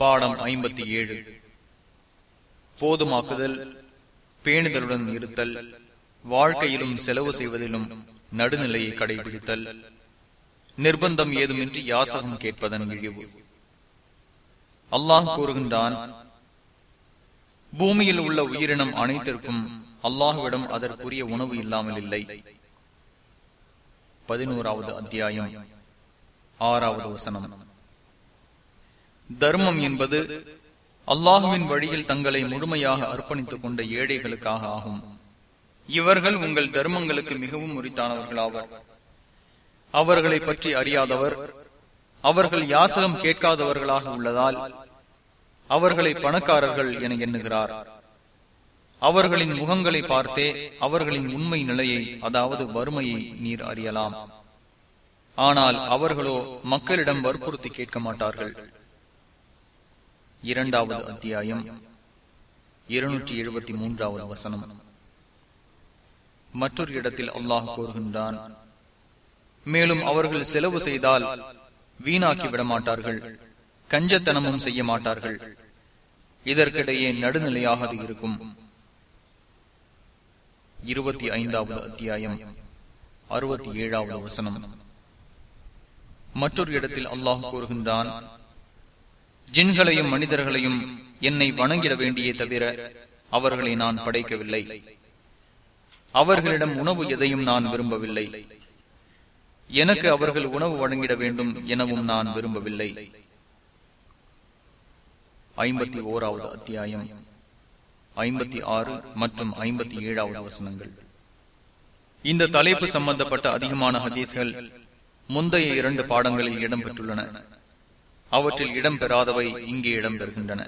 பாடம் ஐம்பத்தி ஏழு. போதுமாக்குதல் பேணுதலுடன் இருத்தல் வாழ்க்கையிலும் செலவு செய்வதிலும் நடுநிலையை கடைபிடித்தல் நிர்பந்தம் ஏதுமின்றி யாசகம் கேட்பதன் இழிவு. அல்லாஹ் கூறுகின்றான் பூமியில் உள்ள உயிரினம் அனைத்திற்கும் அல்லாஹுவிடம் அதற்குரிய உணவு இல்லாமல் இல்லை. பதினோராவது அத்தியாயம் ஆறாவது வசனம். தர்மம் என்பது அல்லாஹுவின் வழியில் தங்களை முழுமையாக அர்ப்பணித்துக் கொண்ட ஏழைகளுக்காக ஆகும். இவர்கள் உங்கள் தர்மங்களுக்கு மிகவும் உரித்தானவர்களாவர். அவர்களை பற்றி அறியாதவர் அவர்கள் யாசகம் கேட்காதவர்களாக உள்ளதால் அவர்களை பணக்காரர்கள் என எண்ணுகிறார். அவர்களின் முகங்களை பார்த்தே அவர்களின் உண்மை நிலையை அதாவது வறுமையை நீர் அறியலாம். ஆனால் அவர்களோ மக்களிடம் வற்புறுத்தி கேட்க மாட்டார்கள். இரண்டாவது அத்தியாயம். இருநூற்றி எழுபத்தி மூன்றாவது வசனம். மற்றொரு இடத்தில் அல்லாஹ் கூறுகின்றான் மேலும் அவர்கள் செலவு செய்தால் வீணாக்கி விடமாட்டார்கள் கஞ்சத்தனமும் செய்ய மாட்டார்கள். இதற்கிடையே நடுநிலையாக இருக்கும். இருபத்தி ஐந்தாவது அத்தியாயம் அறுபத்தி ஏழாவது வசனம். மற்றொரு இடத்தில் அல்லாஹ் கூறுகின்றான் ஜின்களையும் மனிதர்களையும் என்னை வணங்கிட வேண்டியே தவிர அவர்களை நான் படைக்கவில்லை. அவர்களிடம் உணவு எதையும் நான் விரும்பவில்லை. எனக்கு அவர்கள் உணவு வழங்கிட வேண்டும் எனவும் நான் விரும்பவில்லை. ஐம்பத்தி ஓராவது அத்தியாயம் ஐம்பத்தி ஆறு மற்றும் ஐம்பத்தி ஏழாவது வசனங்கள். இந்த தலைப்பு சம்பந்தப்பட்ட அதிகமான ஹதீஸ்கள் முந்தைய இரண்டு பாடங்களில் இடம்பெற்றுள்ளன. அவற்றில் இடம்பெறாதவை இங்கே இடம்பெறுகின்றன.